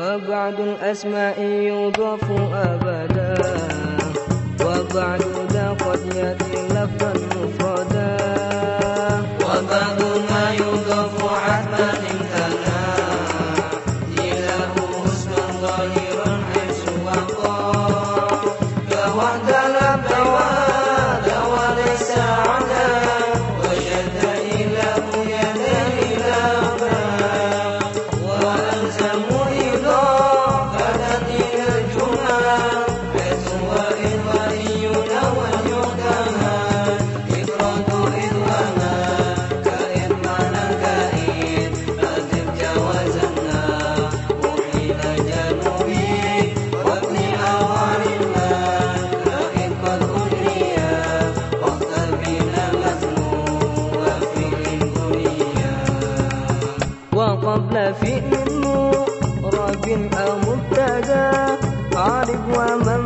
وبعد الأسماء يضاف أبدا وبعد ذا قد يأتي لفظا مفردا. وقبل فئل مغرب أو مبتدأ عارف ومن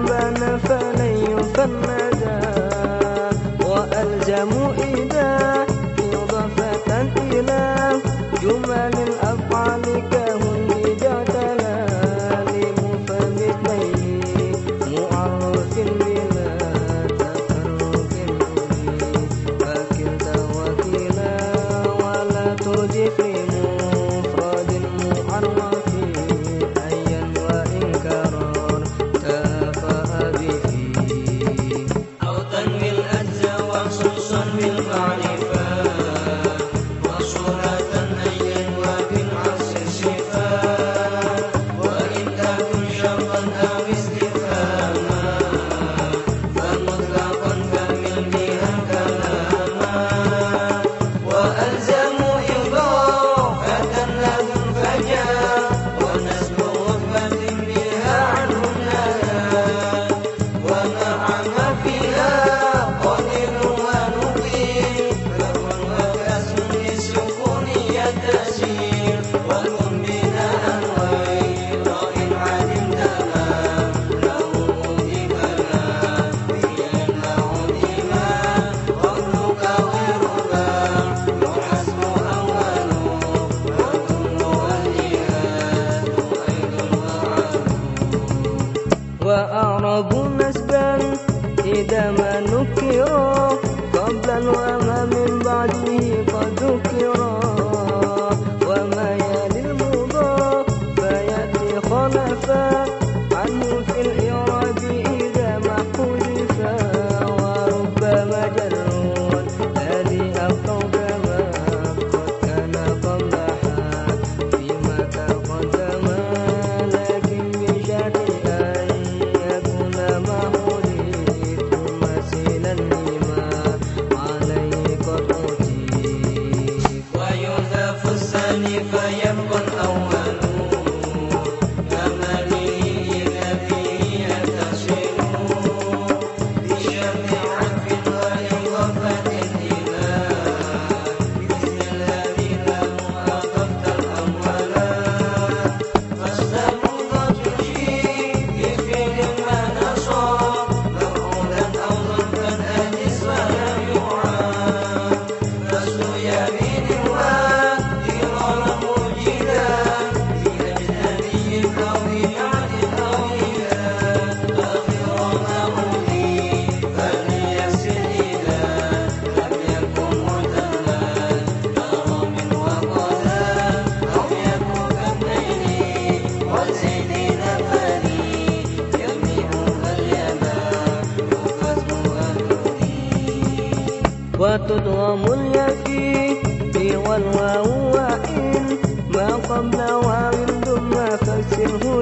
وتدغم اليقين في والواو وإن. ما قبل واو ثم فسره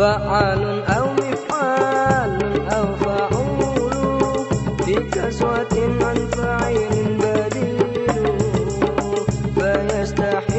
فعال أو مفعال أو فعول في كسوة عن فعيل بديل فيستحيل